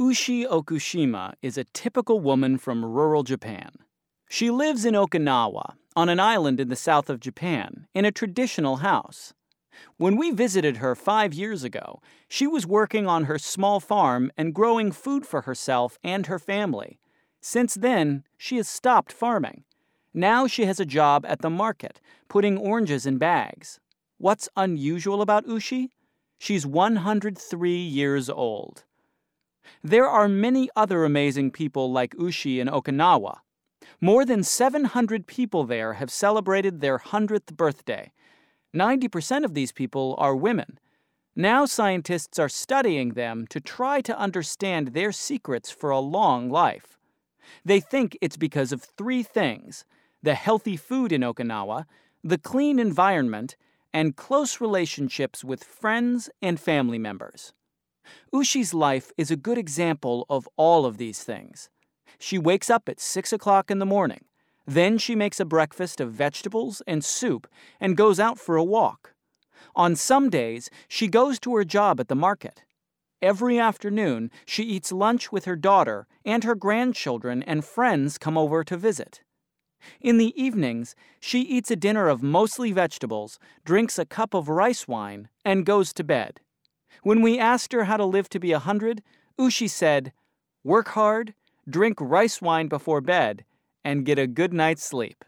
Ushi Okushima is a typical woman from rural Japan. She lives in Okinawa, on an island in the south of Japan, in a traditional house. When we visited her five years ago, she was working on her small farm and growing food for herself and her family. Since then, she has stopped farming. Now she has a job at the market, putting oranges in bags. What's unusual about Ushi? She's 103 years old. There are many other amazing people like Ushi in Okinawa. More than 700 people there have celebrated their 100th birthday. 90% of these people are women. Now scientists are studying them to try to understand their secrets for a long life. They think it's because of three things the healthy food in Okinawa, the clean environment, and close relationships with friends and family members. Ushi's life is a good example of all of these things. She wakes up at 6 o'clock in the morning. Then she makes a breakfast of vegetables and soup and goes out for a walk. On some days, she goes to her job at the market. Every afternoon, she eats lunch with her daughter, and her grandchildren and friends come over to visit. In the evenings, she eats a dinner of mostly vegetables, drinks a cup of rice wine, and goes to bed. When we asked her how to live to be a hundred, Ushi said, Work hard, drink rice wine before bed, and get a good night's sleep.